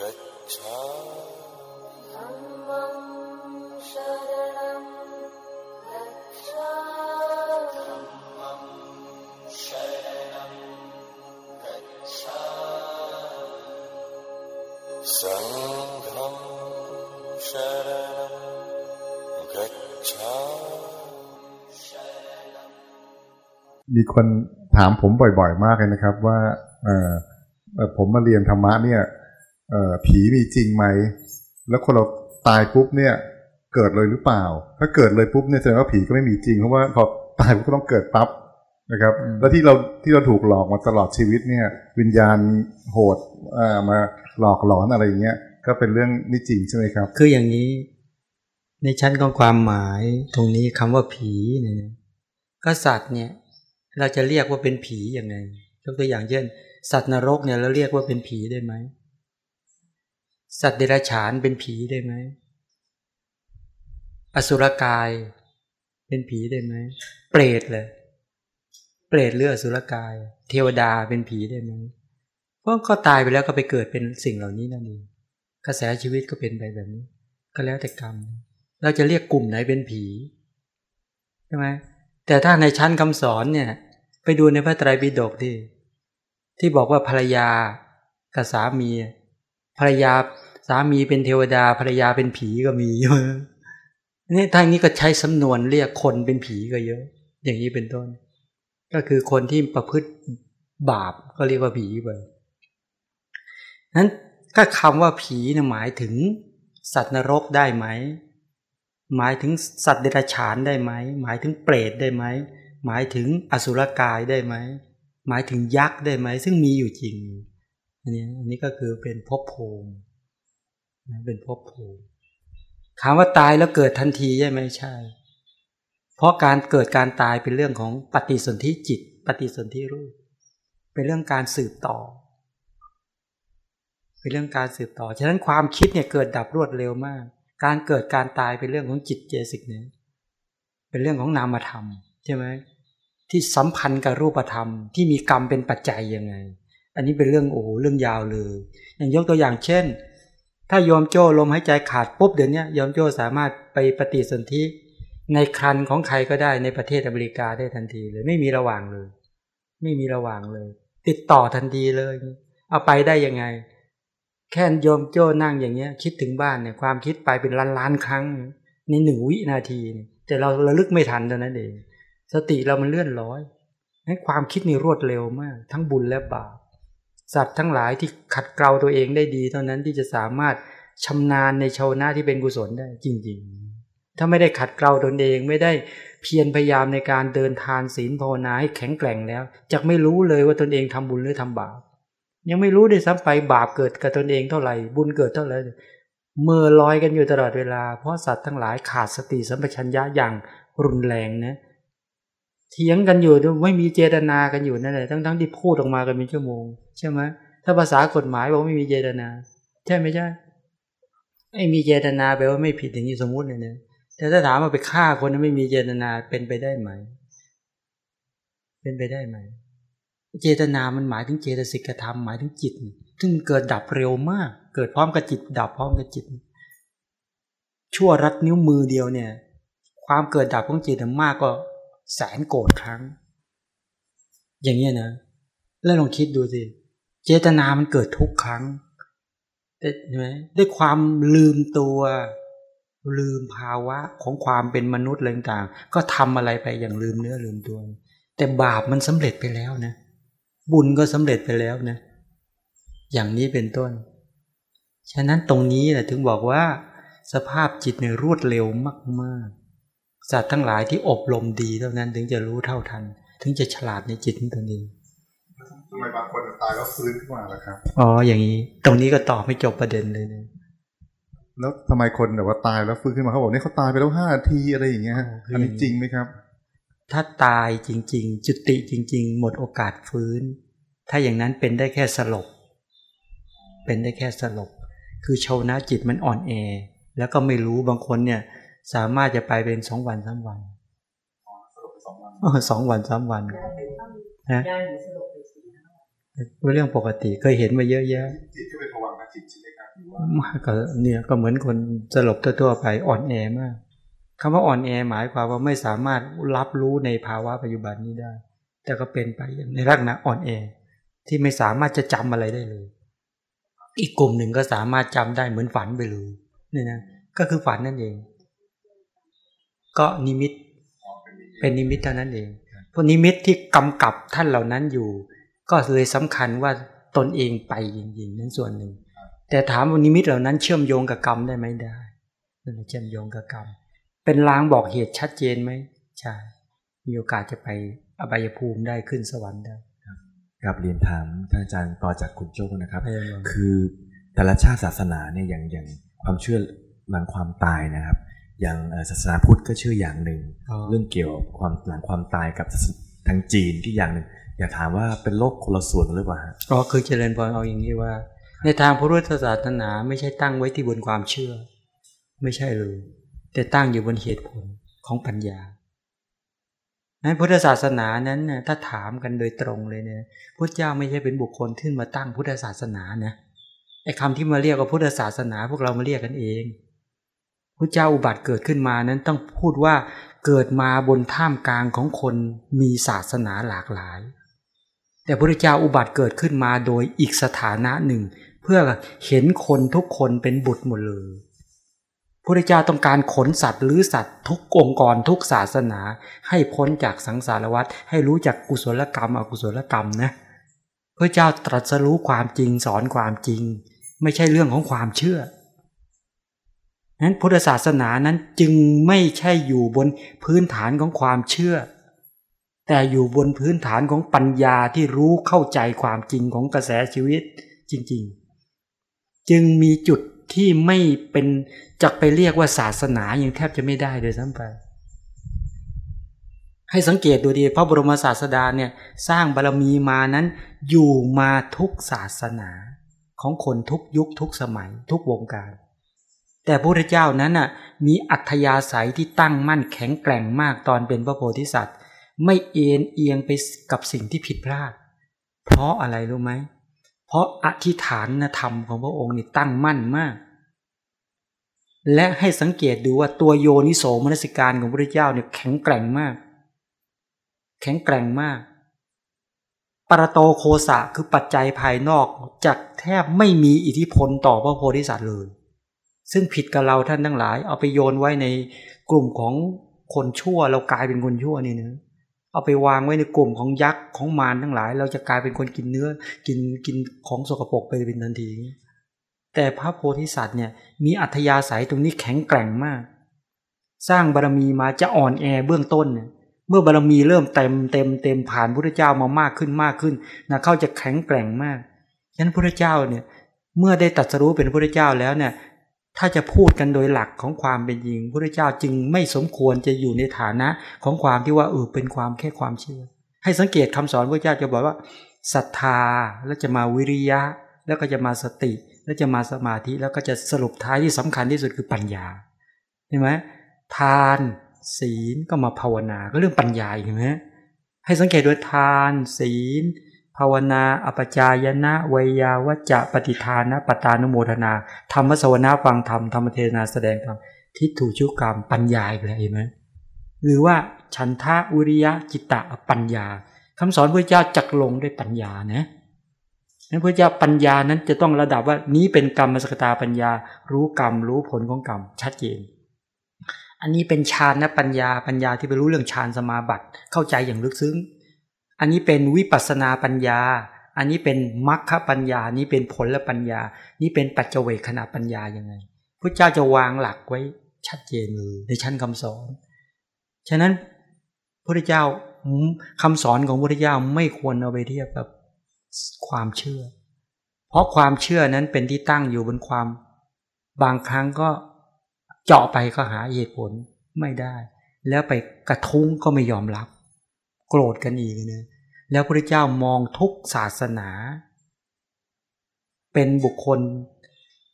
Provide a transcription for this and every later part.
गच्छ गच्छा धरण सङ्घं शर गच्छ มีคนถามผมบ่อยๆ มากเลยนะครับ ว่าเออผมมาเรียนธรรมะเนี่ยผีมีจริงไหม แล้วคนเราตายปุ๊บเนี่ยเกิดเลยหรือเปล่า ถ้าเกิดเลยปุ๊บเนี่ยแสดงว่าผีก็ไม่มีจริงเพราะว่าพอตายปุ๊บก็ต้องเกิดปั๊บนะครับ แล้วที่เราที่เราถูกหลอกมาตลอดชีวิตเนี่ย วิญญาณโหดมาหลอกหลอนอะไรอย่างเงี้ยก็เป็นเรื่องนี่จริงใช่ไหมครับ คืออย่างนี้ ในชั้นของความหมายตรงนี้คำว่าผีเนี่ยก็สัตว์เนี่ย เราจะเรียกว่าเป็นผียังไง ยกตัวอย่างเช่น สัตว์นรกเนี่ยเราเรียกว่าเป็นผีได้ไหม สัตว์เดรัจฉานเป็นผีได้ไหม อสุรกาย เป็นผีได้ไหม เปรตเลยเปรตหรืออสุรกาย เทวดาเป็นผีได้ไหมเพราะเขาตายไปแล้วก็ไปเกิดเป็นสิ่งเหล่านี้นั่นเองกระแสชีวิตก็เป็นไปแบบนี้ ก็แล้วแต่กรรม เราจะเรียกกลุ่มไหนเป็นผีใช่ไหม แต่ถ้าในชั้นคำสอนเนี่ย ไปดูในพระไตรปิฎกที่ ที่บอกว่าภรรยากับสามี ภรรยาสามีเป็นเทวดา ภรรยาเป็นผีก็มีเยอะนี่ทางนี้ก็ใช้สำนวนเรียกคนเป็นผีก็เยอะ อย่างนี้เป็นต้น ก็คือคนที่ประพฤติบาปก็เรียกว่าผีไปนั้นก็คำว่าผีนะหมายถึงสัตว์นรกได้ไหม หมายถึงสัตว์เดรัจฉานได้ไหม หมายถึงเปรตได้ไหม หมายถึงอสุรกายได้ไหม หมายถึงยักษ์ได้ไหม ซึ่งมีอยู่จริง อันนี้อันนี้ก็คือเป็นภพภูมิเป็นภพภูมิถามว่าตายแล้วเกิดทันทีใช่ไหมใช่ เพราะการเกิดการตายเป็นเรื่องของปฏิสนธิจิต ปฏิสนธิรูป เป็นเรื่องการสืบต่อ เป็นเรื่องการสืบต่อ ฉะนั้นความคิดเนี่ยเกิดดับรวดเร็วมาก การเกิดการตายเป็นเรื่องของจิตเจสิกเนี่ยเป็นเรื่องของนามธรรมใช่ไหมที่สัมพันธ์กับรูปธรรม ที่มีกรรมเป็นปัจจัยยังไง อันนี้เป็นเรื่องโอ้โหเรื่องยาวเลยอย่างยกตัวอย่างเช่น ถ้ายอมโจ้ลมหายใจขาดปุ๊บเดี๋ยวนี้ยอมโจ้สามารถไปปฏิสนธิในครันของใครก็ได้ในประเทศอเมริกาได้ทันทีเลยไม่มีระหว่างเลย ไม่มีระหว่างเลย ติดต่อทันทีเลย เอาไปได้ยังไง แค่โยมโจ้นั่งอย่างเงี้ย คิดถึงบ้านเนี่ยความคิดไปเป็นล้านล้านครั้งในหนึ่งวินาที แต่เราระลึกไม่ทันเท่านั้นเองสติเรามันเลื่อนลอยให้ความคิดนี่รวดเร็วมาก ทั้งบุญและบาปสัตว์ทั้งหลายที่ขัดเกลาตัวเองได้ดี เท่านั้นที่จะสามารถชำนาญในชาวนาที่เป็นกุศลได้จริง ๆ ถ้าไม่ได้ขัดเกลาตนเองไม่ได้เพียรพยายามในการเดินทานศีลภาวนาให้แข็งแกร่งแล้วจะไม่รู้เลยว่าตนเองทำบุญหรือทำบาป ยังไม่รู้ด้วยซ้ำไปบาปเกิดกับตนเองเท่าไหร่ บุญเกิดเท่าไหร่เมื่อลอยกันอยู่ตลอดเวลา เพราะสัตว์ทั้งหลายขาดสติสัมปชัญญะอย่างรุนแรงนะเถียงกันอยู่ไม่มีเจตนากันอยู่นั่นแหละทั้งทั้งที่พูดออกมากันเป็นชั่วโมง ใช่ไหมถ้าภาษากฎหมายบอกไม่มีเจตนา ใช่ไหมใช่ไม่มีเจตนาแปลว่าไม่ผิดอย่างนี้สมมุติเนี่ยแต่ถ้าถามว่าไปฆ่าคนนั้นไม่มีเจตนาเป็นไปได้ไหม เป็นไปได้ไหม เจตนามันหมายถึงเจตสิกธรรมหมายถึงจิต ซึ่งเกิดดับเร็วมาก เกิดพร้อมกับจิต ดับพร้อมกับจิต ชั่วรัดนิ้วมือเดียวเนี่ย ความเกิดดับของจิตมากก็แสนโกรธครั้ง อย่างเงี้ยนะ แล้วลองคิดดูสิ เจตนามันเกิดทุกครั้งใช่ไหมด้วยความลืมตัวลืมภาวะของความเป็นมนุษย์อะไรต่างก็ทำอะไรไปอย่างลืมเนื้อลืมตัว แต่บาปมันสำเร็จไปแล้วนะ บุญก็สำเร็จไปแล้วนะ อย่างนี้เป็นต้น ฉะนั้นตรงนี้แหละถึงบอกว่า สภาพจิตเนี่ยรวดเร็วมากๆสัตว์ทั้งหลายที่อบรมดีเท่านั้นถึงจะรู้เท่าทัน ถึงจะฉลาดในจิตตัวนี้ทำไมบางคนตายแล้วฟื้นขึ้นมาล่ะครับ อ๋อ อย่างนี้ ตรงนี้ก็ตอบไม่จบประเด็นเลยนะแล้วทำไมคนแบบว่าตายแล้วฟื้นขึ้นมาเขาบอกนี่เขาตายไปแล้วห้านาทีอะไรอย่างเงี้ยอันนี้จริงไหมครับ ถ้าตายจริง ๆ จุติจริง ๆ หมดโอกาสฟื้น ถ้าอย่างนั้นเป็นได้แค่สลบ เป็นได้แค่สลบ คือชาวนะจิตมันอ่อนแอ แล้วก็ไม่รู้บางคนเนี่ยสามารถจะไปเป็นสองวันสามวันสองวันสามวันนะยายสลบไปสี่เป็นเรื่องปกติเคยเห็นมาเยอะแยะจิตก็เป็นภวังคจิตใช่ไหมครับมากก็เนี่ยก็เหมือนคนสลบทั่วๆไปอ่อนแอมาก คำว่าอ่อนแอหมายความว่าไม่สามารถรับรู้ในภาวะปัจจุบันนี้ได้ แต่ก็เป็นไปในลักษณะอ่อนแอ ที่ไม่สามารถจะจำอะไรได้เลย อีกกลุ่มหนึ่งก็สามารถจำได้เหมือนฝันไปเลยนี่นะก็คือฝันนั่นเอง ก็นิมิต เป็นนิมิตเท่านั้นเองพวกนิมิตที่กำกับท่านเหล่านั้นอยู่ ก็เลยสำคัญว่าตนเองไปจริงๆนั้นส่วนหนึ่ง แต่ถามว่านิมิตเหล่านั้นเชื่อมโยงกับกรรมได้ไหมได้เชื่อมโยงกับกรรม เป็นลางบอกเหตุชัดเจนไหมใช่มีโอกาสจะไปอบายภูมิได้ขึ้นสวรรค์ได้กับเรียนถามท่านอาจารย์ต่อจากคุณโจ้นะครับ คือแต่ละชาติศาสนาเนี่ยอย่างอย่างความเชื่อหลังความตายนะครับ อย่างศาสนาพุทธก็เชื่ออย่างหนึ่ง เรื่องเกี่ยวกับความหลังความตายกับทางจีนที่อย่างหนึ่งอยากถามว่าเป็นโลกคนละส่วนหรือเปล่าอ๋อคือเจริญพรเอาอย่างนี้ว่า ในทางพุทธศาสนาไม่ใช่ตั้งไว้ที่บนความเชื่อ ไม่ใช่เลย แต่ตั้งอยู่บนเหตุผลของปัญญาในพุทธศาสนานั้นนะถ้าถามกันโดยตรงเลยเนี่ยพุทธเจ้าไม่ใช่เป็นบุคคลที่มาตั้งพุทธศาสนานะไอ้คำที่มาเรียกว่าพุทธศาสนา พวกเรามาเรียกกันเองพุทธเจ้าอุบัติเกิดขึ้นมานั้นต้องพูดว่าเกิดมาบนท่ามกลางของคนมีศาสนาหลากหลาย แต่พระเจ้าอุบัติเกิดขึ้นมาโดยอีกสถานะหนึ่ง เพื่อเห็นคนทุกคนเป็นบุตรหมดเลย พระเจ้าต้องการขนสัตว์หรือสัตว์ทุกองค์กรทุกศาสนา ให้พ้นจากสังสารวัฏให้รู้จักกุศลกรรมอกุศลกรรมนะพระเจ้าตรัสรู้ความจริงสอนความจริง ไม่ใช่เรื่องของความเชื่อนั้นพุทธศาสนานั้นจึงไม่ใช่อยู่บนพื้นฐานของความเชื่อ แต่อยู่บนพื้นฐานของปัญญาที่รู้เข้าใจความจริงของกระแสชีวิตจริง ๆ จึงมีจุด ที่ไม่เป็นจะไปเรียกว่าศาสนายังแทบจะไม่ได้เลยซ้ำไป ให้สังเกตดูดีพระบรมศาสดาเนี่ยสร้างบารรมีมานั้น อยู่มาทุกศาสนาของคนทุกยุคทุกสมัยทุกวงการ แต่พระพุทธเจ้านั้นน่ะมีอัธยาศัยที่ตั้งมั่นแข็งแกร่งมากตอนเป็นพระโพธิสัตว์ ไม่เอ็นเอียงไปกับสิ่งที่ผิดพลาด เพราะอะไรรู้ไหมเพราะอธิษฐานธรรมของพระองค์นี่ตั้งมั่นมาก และให้สังเกตดูว่าตัวโยนิโสมนสิการของพระเจ้าเนี่ยแข็งแกร่งมาก แข็งแกร่งมาก ปรโตโคสะคือปัจจัยภายนอกจากแทบไม่มีอิทธิพลต่อพระโพธิสัตว์เลย ซึ่งผิดกับเราท่านทั้งหลาย เอาไปโยนไว้ในกลุ่มของคนชั่วเรากลายเป็นคนชั่วนี่เนะ เอาไปวางไว้ในกลุ่มของยักษ์ของมารทั้งหลาย เราจะกลายเป็นคนกินเนื้อกินกินของสกปรกไปเป็นทันที แต่พระโพธิสัตว์เนี่ยมีอัธยาศัยตรงนี้แข็งแกร่งมาก สร้างบารมีมาจะอ่อนแอเบื้องต้นเนี่ยเมื่อบารมีเริ่มเต็มเต็มเต็มผ่านพระเจ้ามามากขึ้นมากขึ้นนะเข้าจะแข็งแกร่งมากฉะนั้นพระเจ้าเนี่ยเมื่อได้ตัดสรู้เป็นพระเจ้าแล้วเนี่ย ถ้าจะพูดกันโดยหลักของความเป็นจริงพระเจ้าจึงไม่สมควรจะอยู่ในฐานะของความที่ว่าเออเป็นความแค่ความเชื่อ ให้สังเกตคำสอนพระเจ้าจะบอกว่าศรัทธาแล้วจะมาวิริยะ แล้วก็จะมาสติ แล้วจะมาสมาธิแล้วก็จะสรุปท้ายที่สำคัญที่สุดคือปัญญาเห็นไหมทานศีลก็มาภาวนาก็เรื่องปัญญาเห็นไหมให้สังเกตด้วยทานศีล ภาวนาอปจายนะวยาวัจจะปฏิทานะปตานุโมทนา ธรรมสวนาฟังธรรมธรรมเทนาแสดงธรรมทิฏฐุชุกรรมปัญญาอีกแล้วเห็นไหมหรือว่าฉันทะอุริยะจิตตะปัญญาคำสอนพระเจ้าจักลงด้วยปัญญานะนั้นพระเจ้าปัญญานั้นจะต้องระดับว่านี้เป็นกรรมสกตาปัญญา รู้กรรมรู้ผลของกรรมชัดเจน อันนี้เป็นฌานนะปัญญาปัญญาที่ไปรู้เรื่องฌานสมาบัติเข้าใจอย่างลึกซึ้ง อันนี้เป็นวิปัสนาปัญญา อันนี้เป็นมรรคปัญญา นี้เป็นผลลปัญญา นี่เป็นปัจเจเวคขณะปัญญายังไงพระเจ้าจะวางหลักไว้ชัดเจนเลยในชั้นคำสอน ฉะนั้นพระเจ้าคำสอนของพระเจ้าไม่ควรเอาไปเทียบกับความเชื่อ เพราะความเชื่อนั้นเป็นที่ตั้งอยู่บนความ บางครั้งก็เจาะไปก็หาเหตุผลไม่ได้ แล้วไปกระทุ้งก็ไม่ยอมรับ โกรธกันอีกนะ แล้วพระเจ้ามองทุกศาสนา เป็นบุคคล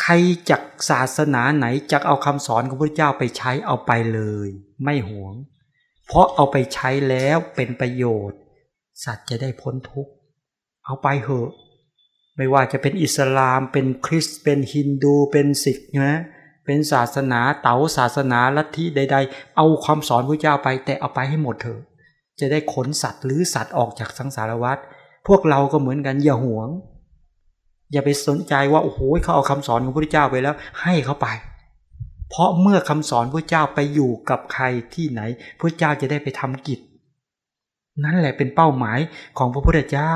ใครจากศาสนาไหนจะเอาคำสอนของพระเจ้าไปใช้เอาไปเลย ไม่หวง เพราะเอาไปใช้แล้วเป็นประโยชน์ สัตว์จะได้พ้นทุกข์เอาไปเหอะ ไม่ว่าจะเป็นอิสลามเป็นคริสต์เป็นฮินดูเป็นสิกนะเป็นศาสนาเต๋าศาสนาลัทธิใด ๆ เอาความสอนพระเจ้าไปแต่เอาไปให้หมดเถอะ จะได้ขนสัตว์หรือสัตว์ออกจากสังสารวัฏพวกเราก็เหมือนกันอย่าหวง อย่าไปสนใจว่าโอ้โหเขาเอาคำสอนของพระเจ้าไปแล้ว ให้เขาไป เพราะเมื่อคำสอนพระเจ้าไปอยู่กับใครที่ไหนพระเจ้าจะได้ไปทำกิจ นั่นแหละเป็นเป้าหมายของพระพุทธเจ้า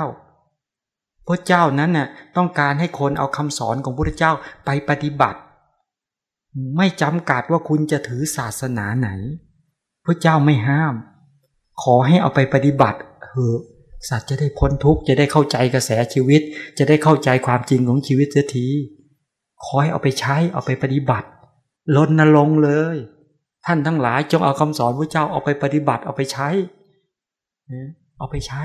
พระเจ้านั้นน่ะต้องการให้คนเอาคำสอนของพระเจ้าไปปฏิบัติ ไม่จำกัดว่าคุณจะถือศาสนาไหนพระเจ้าไม่ห้าม ขอให้เอาไปปฏิบัติเถอะสัตว์จะได้พ้นทุกข์จะได้เข้าใจกระแสชีวิต จะได้เข้าใจความจริงของชีวิตเสียทีขอให้เอาไปใช้เอาไปปฏิบัติลนลงเลย ท่านทั้งหลายจงเอาคำสอนพระเจ้าเอาไปปฏิบัติเอาไปใช้เอาไปใช้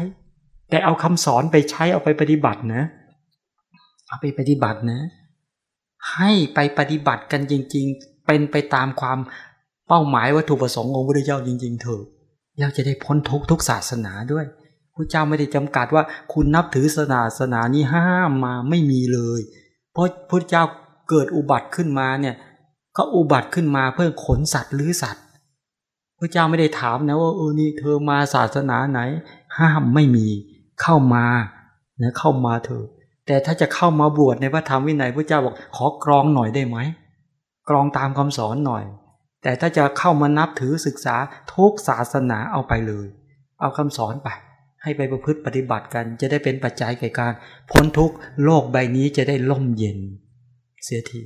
แต่เอาคำสอนไปใช้เอาไปปฏิบัตินะ เอาไปปฏิบัตินะ ให้ไปปฏิบัติกันจริง ๆ เป็นไปตามความเป้าหมายวัตถุประสงค์ของพระเจ้าจริง ๆ เถอะ แล้วจะได้พ้นทุกทุกศาสนาด้วยพระเจ้าไม่ได้จำกัดว่า คุณนับถือศาสนานี้ห้ามมาไม่มีเลย เพราะพระเจ้าเกิดอุบัติขึ้นมาเนี่ยก็อุบัติขึ้นมาเพื่อขนสัตว์หรือสัตว์ พระเจ้าไม่ได้ถามนะว่าเออนี่เธอมาศาสนาไหน ห้ามไม่มีเข้ามาเนะเข้ามาเถอะแต่ถ้าจะเข้ามาบวชในพระธรรมวินัยพระเจ้าบอกขอกรองหน่อยได้ไหมกรองตามคำสอนหน่อย แต่ถ้าจะเข้ามานับถือศึกษาทุกศาสนาเอาไปเลย เอาคำสอนไป ให้ไปประพฤติปฏิบัติกัน จะได้เป็นปัจจัยแก่การ พ้นทุกโลกใบนี้จะได้ล่มเย็น เสียที